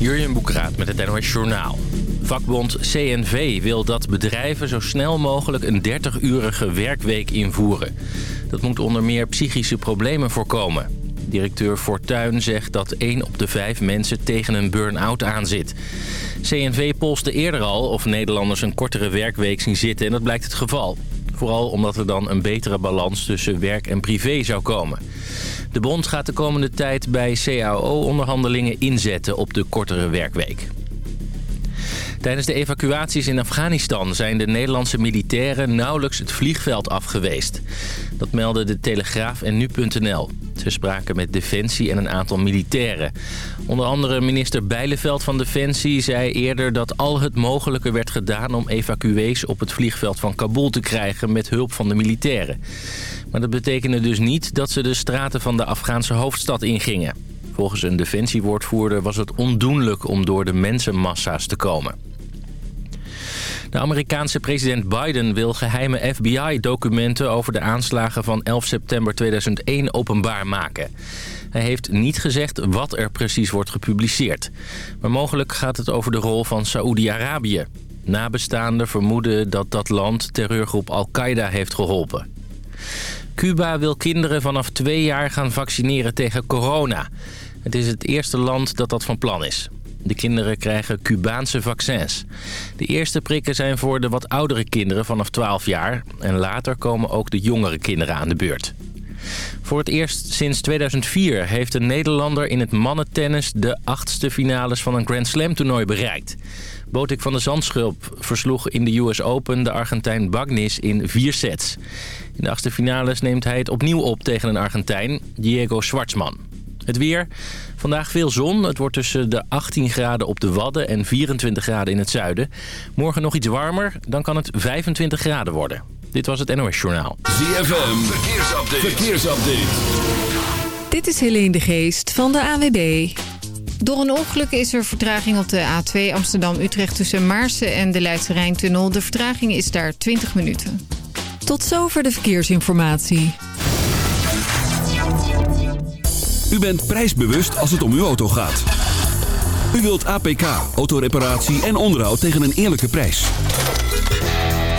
Jurjen Boekraat met het NOS Journaal. Vakbond CNV wil dat bedrijven zo snel mogelijk een 30-urige werkweek invoeren. Dat moet onder meer psychische problemen voorkomen. Directeur Fortuyn zegt dat 1 op de 5 mensen tegen een burn-out aanzit. CNV polste eerder al of Nederlanders een kortere werkweek zien zitten en dat blijkt het geval. Vooral omdat er dan een betere balans tussen werk en privé zou komen. De bond gaat de komende tijd bij CAO-onderhandelingen inzetten op de kortere werkweek. Tijdens de evacuaties in Afghanistan zijn de Nederlandse militairen nauwelijks het vliegveld afgeweest. Dat melden de Telegraaf en Nu.nl. Ze spraken met Defensie en een aantal militairen. Onder andere minister Bijleveld van Defensie zei eerder dat al het mogelijke werd gedaan om evacuees op het vliegveld van Kabul te krijgen met hulp van de militairen. Maar dat betekende dus niet dat ze de straten van de Afghaanse hoofdstad ingingen. Volgens een defensiewoordvoerder was het ondoenlijk om door de mensenmassa's te komen. De Amerikaanse president Biden wil geheime FBI-documenten over de aanslagen van 11 september 2001 openbaar maken. Hij heeft niet gezegd wat er precies wordt gepubliceerd. Maar mogelijk gaat het over de rol van Saoedi-Arabië. Nabestaanden vermoeden dat dat land terreurgroep Al-Qaeda heeft geholpen. Cuba wil kinderen vanaf twee jaar gaan vaccineren tegen corona. Het is het eerste land dat dat van plan is. De kinderen krijgen Cubaanse vaccins. De eerste prikken zijn voor de wat oudere kinderen vanaf 12 jaar. En later komen ook de jongere kinderen aan de beurt. Voor het eerst sinds 2004 heeft een Nederlander in het mannentennis... de achtste finales van een Grand Slam toernooi bereikt. Botik van de Zandschulp versloeg in de US Open de Argentijn Bagnis in vier sets. In de achtste finales neemt hij het opnieuw op tegen een Argentijn, Diego Schwartzman. Het weer. Vandaag veel zon. Het wordt tussen de 18 graden op de Wadden en 24 graden in het zuiden. Morgen nog iets warmer. Dan kan het 25 graden worden. Dit was het NOS Journaal. ZFM. Verkeersupdate. Verkeersupdate. Dit is Helene de Geest van de AWB. Door een ongeluk is er vertraging op de A2 Amsterdam-Utrecht tussen Maarsen en de Leidse Rijntunnel. De vertraging is daar 20 minuten. Tot zover de verkeersinformatie. U bent prijsbewust als het om uw auto gaat. U wilt APK, autoreparatie en onderhoud tegen een eerlijke prijs.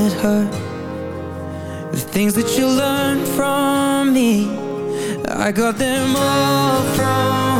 that hurt. The things that you learned from me I got them all from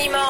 Anymore.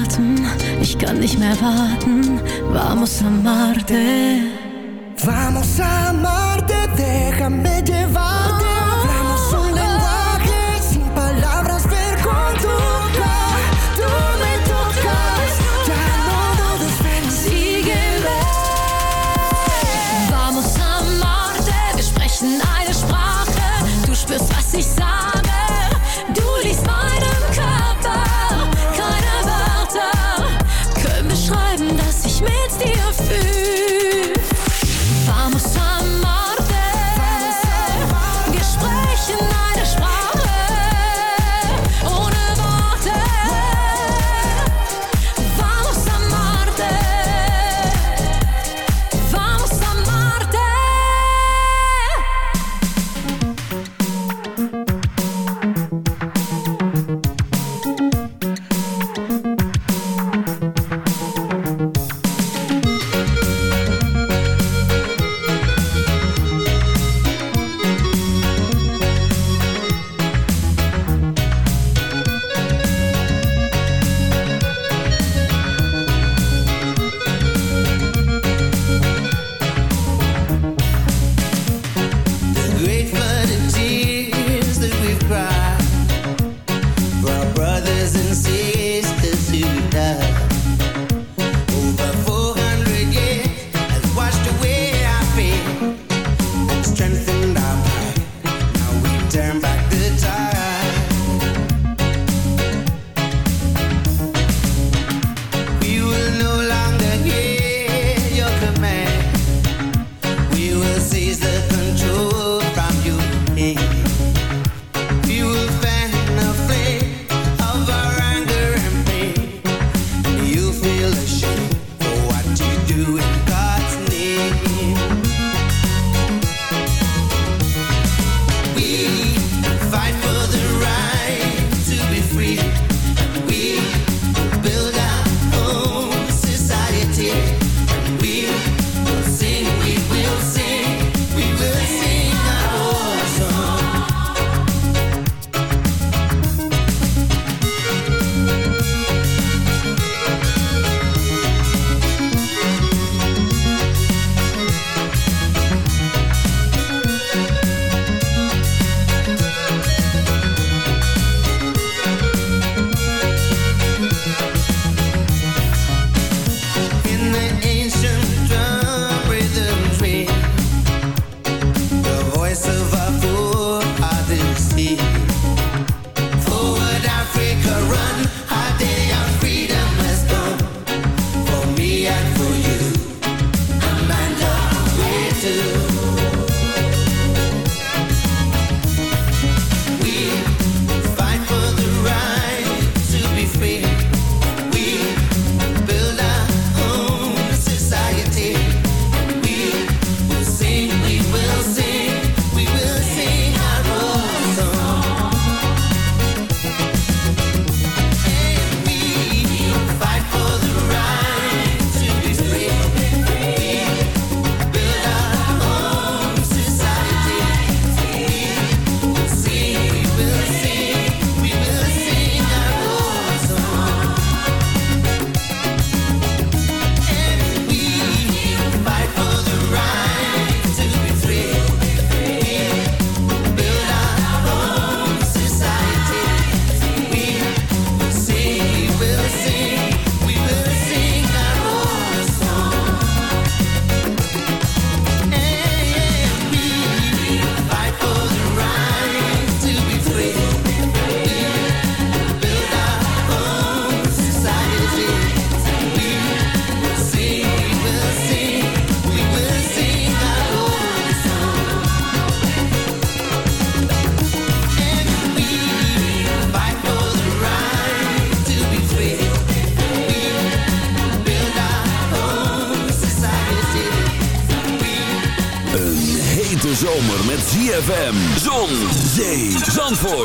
nicht mehr warten. Vamos a amarte. Vamos a amarte, déjame llevar.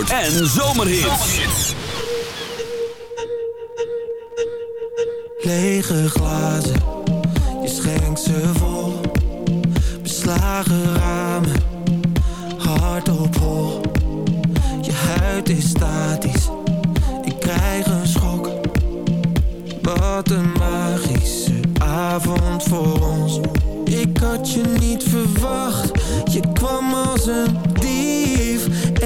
en zomerhits. Lege glazen, je schenkt ze vol. Beslagen ramen, hard op hol. Je huid is statisch, ik krijg een schok. Wat een magische avond voor ons. Ik had je niet verwacht, je kwam als een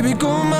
Baby, kom maar.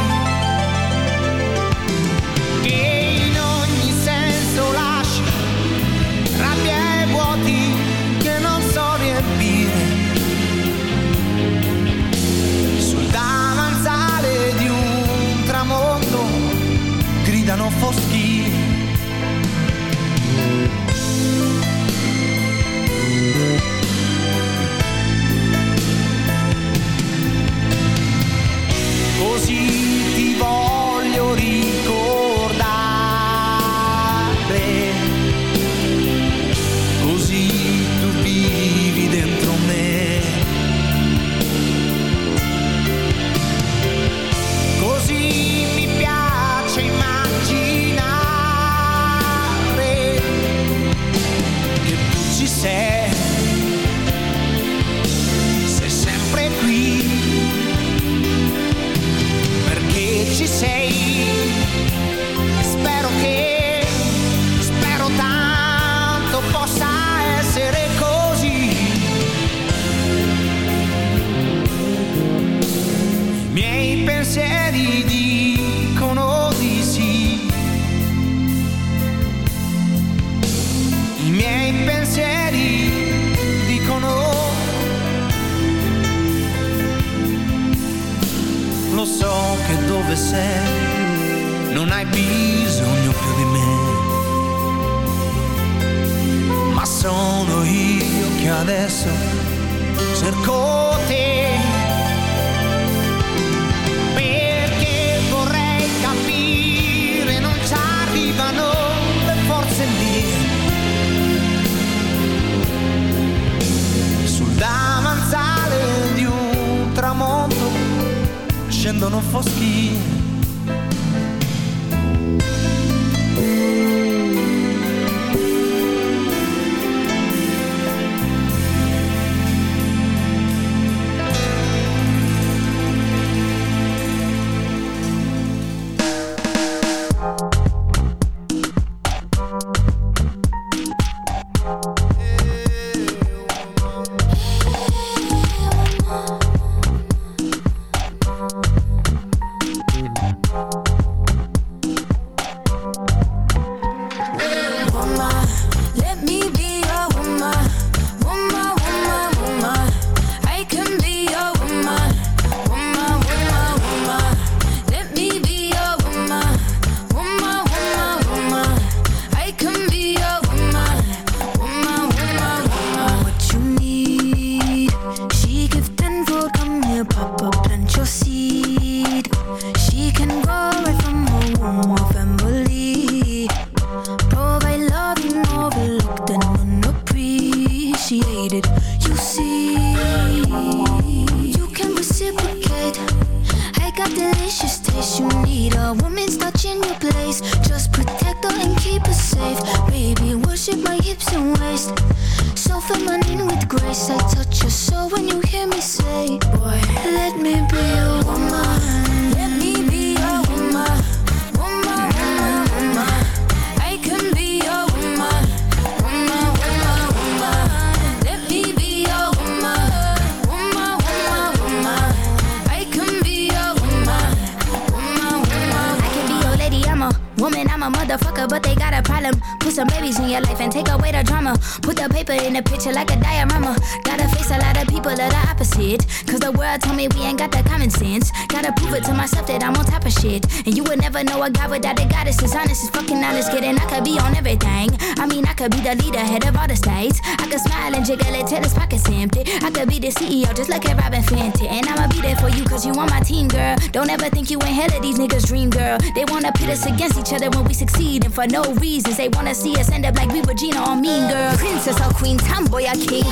And jiggle it till his pockets empty. I could be the CEO, just like a Robin Fenty. And I'ma be there for you, cause you on my team, girl. Don't ever think you ain't hell of these niggas' dream, girl. They wanna pit us against each other when we succeed, and for no reasons. They wanna see us end up like we Regina or Mean Girl. Princess or Queen, tomboy or king.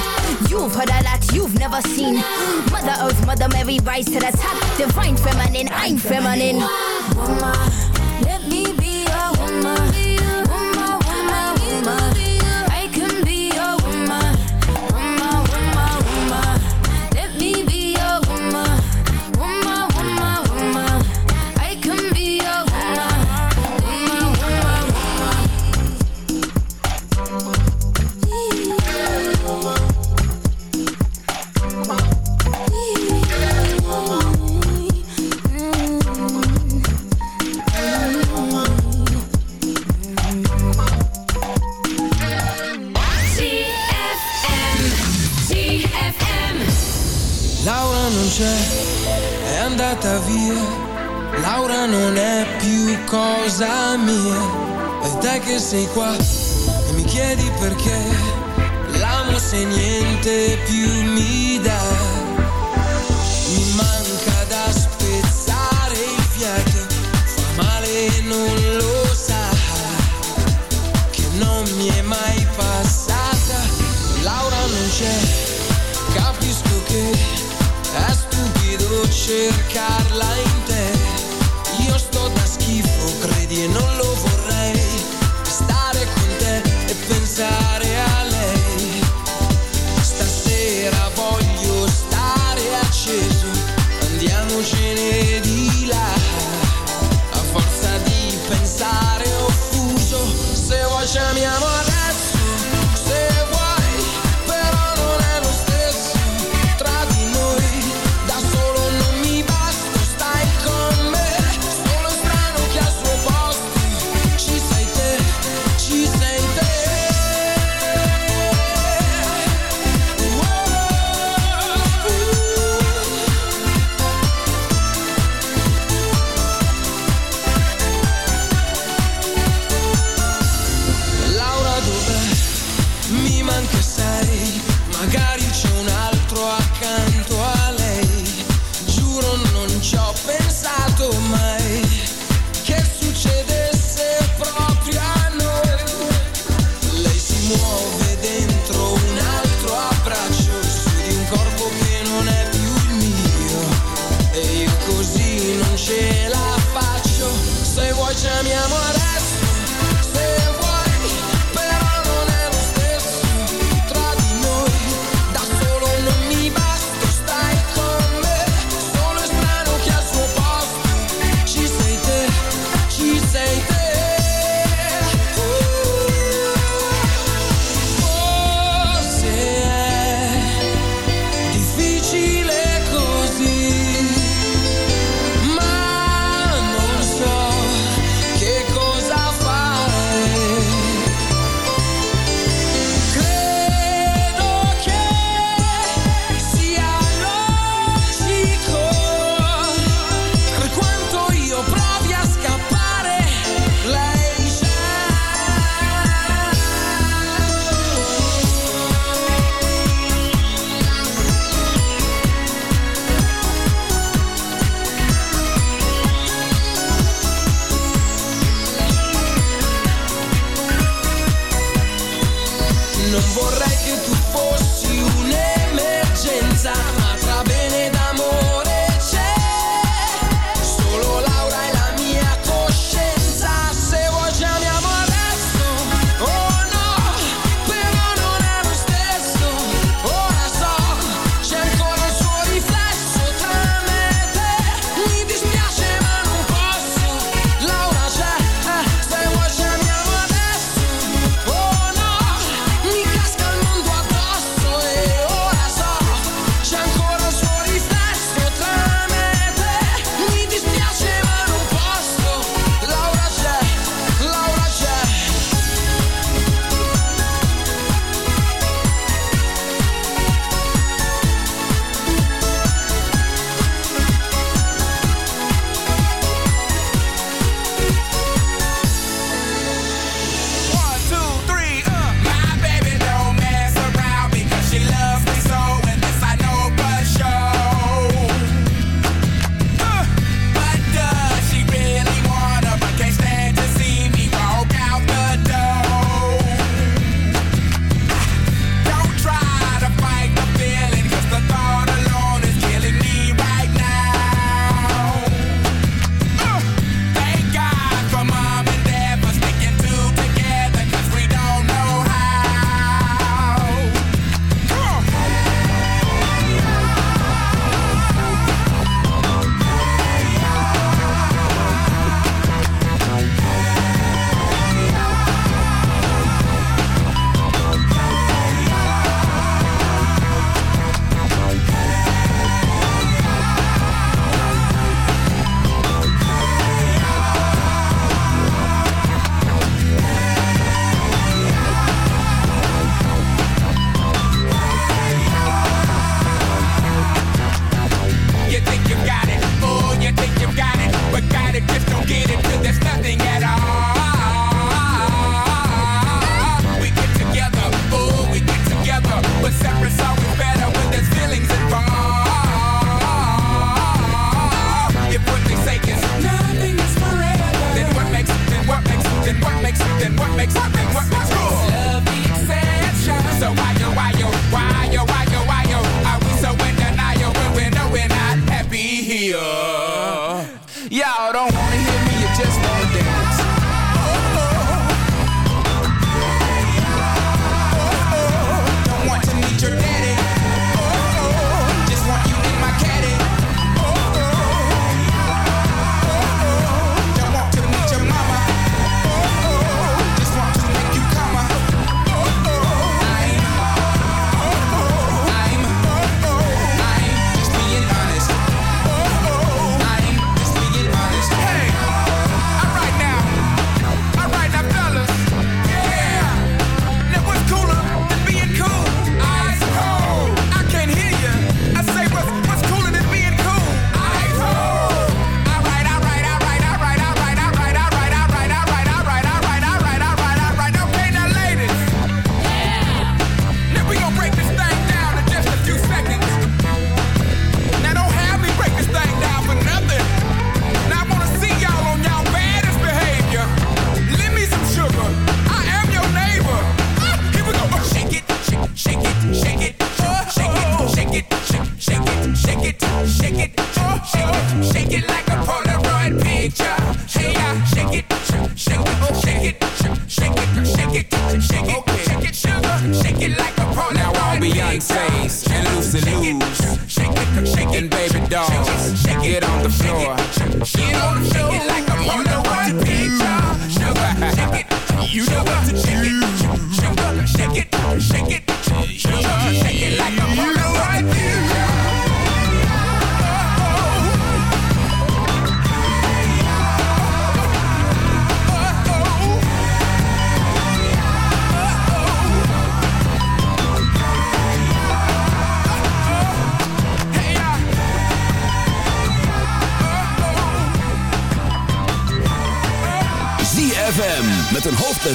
You've heard a lot you've never seen. Mother Earth, Mother Mary, rise to the top. Divine feminine, I'm feminine. Woman, cosa mia. E te che sei qua e mi chiedi perché. L'amo se niente più mi dà.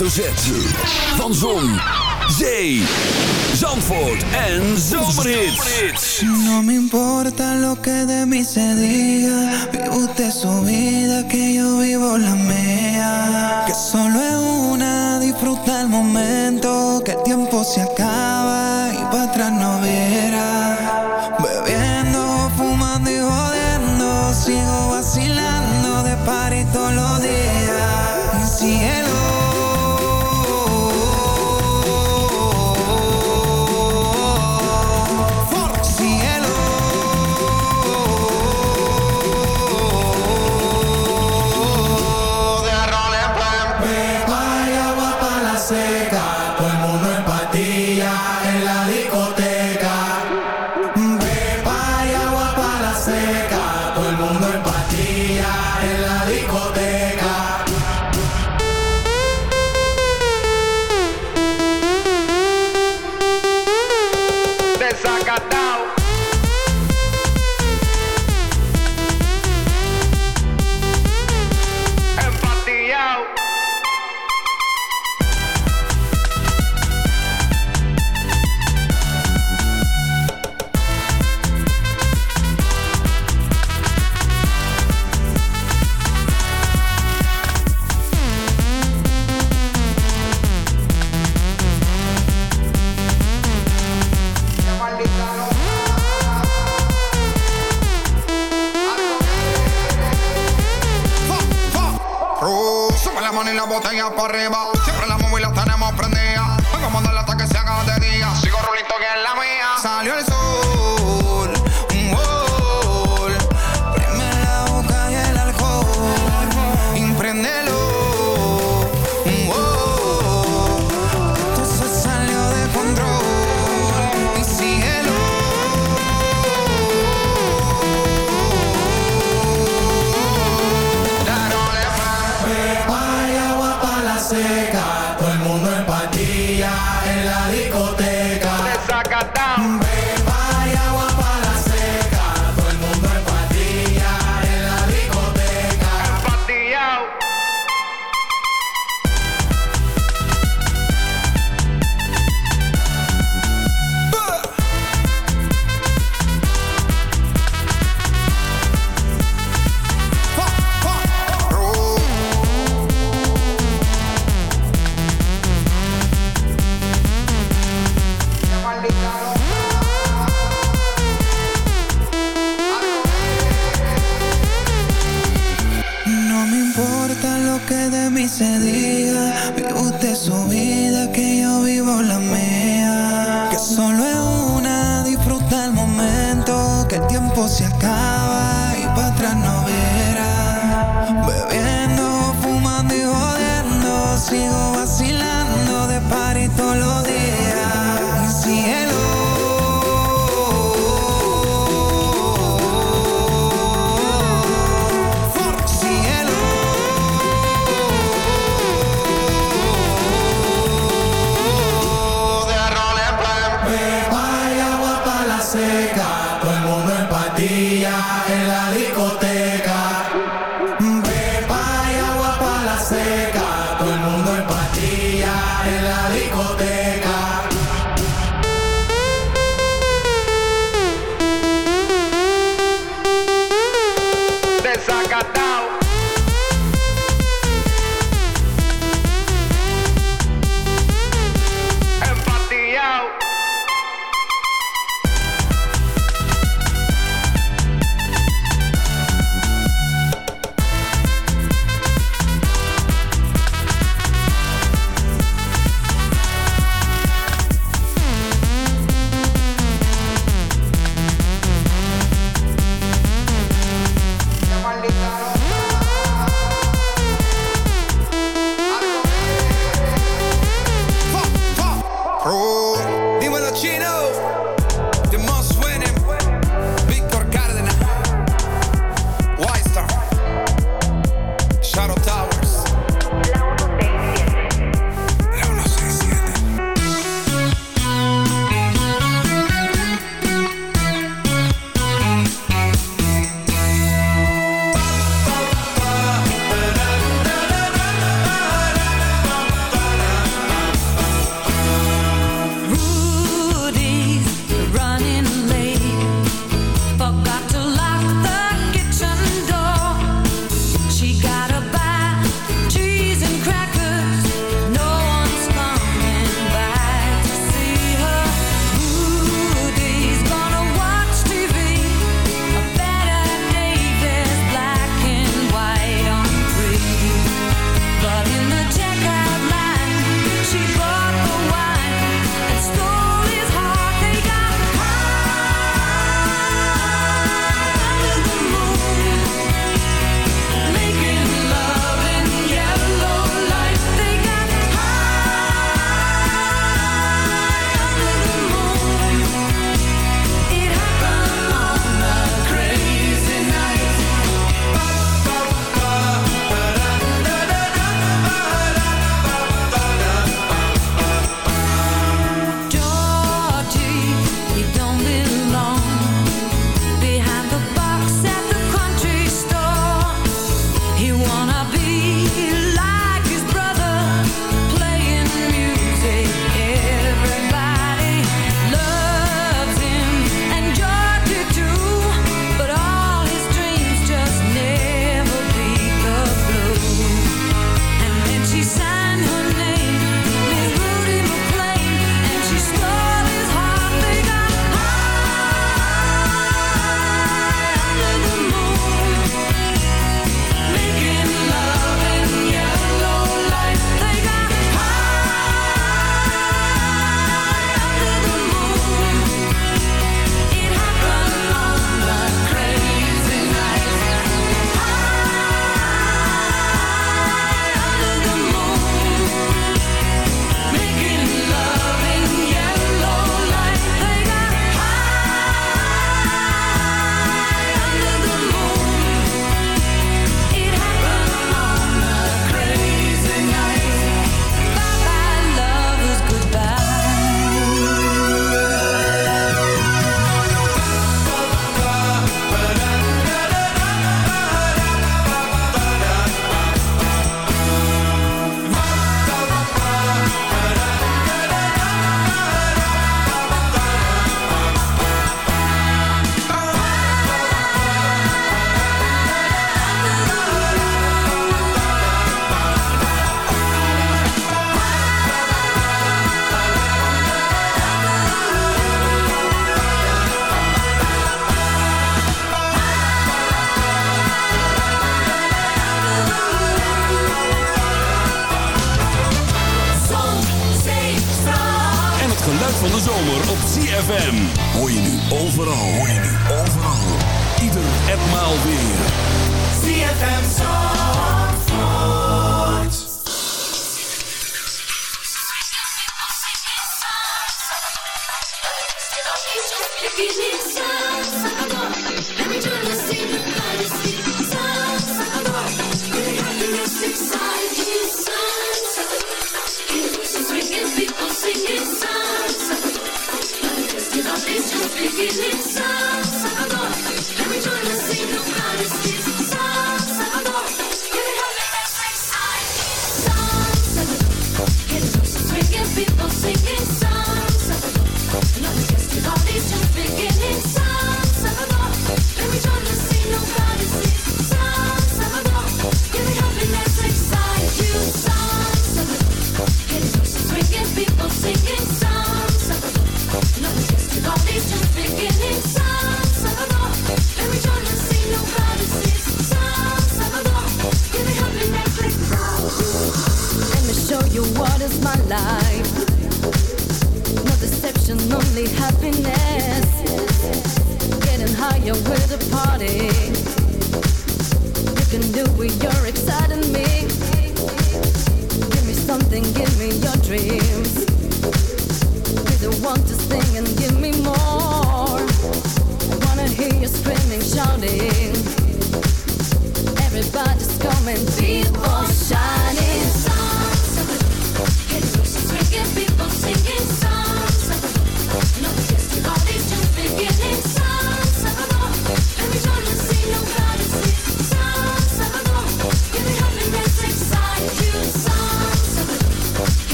hoofdletter Z. Van Zon, Zee, Zandvoort en Zomerhits. No me importa lo que de mí se diga. Vive usted su vida, que yo vivo la mía. Que solo es una, disfruta el momento. Que el tiempo se acaba y para atrás no viene.